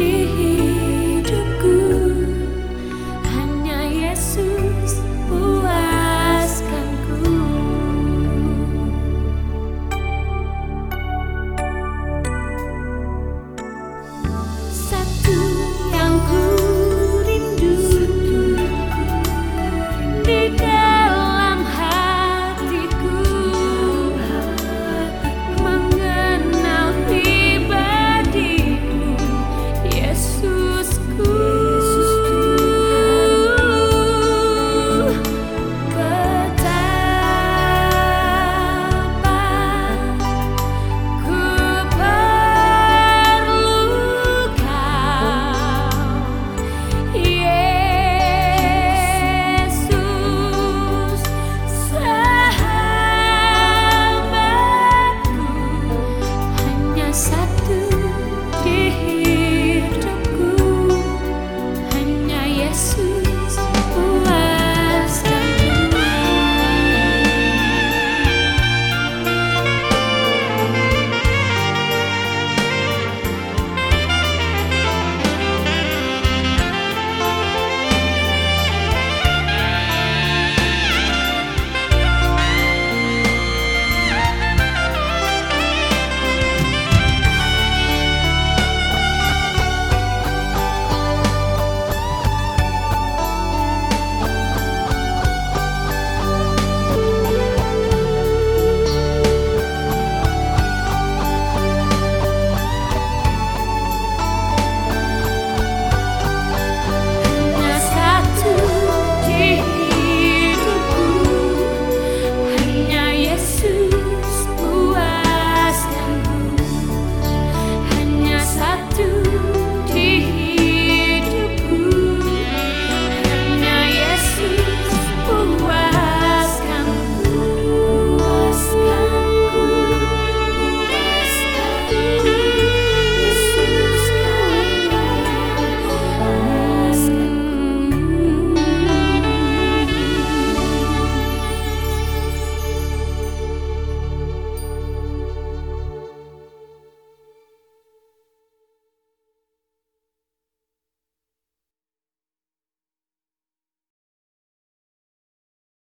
misty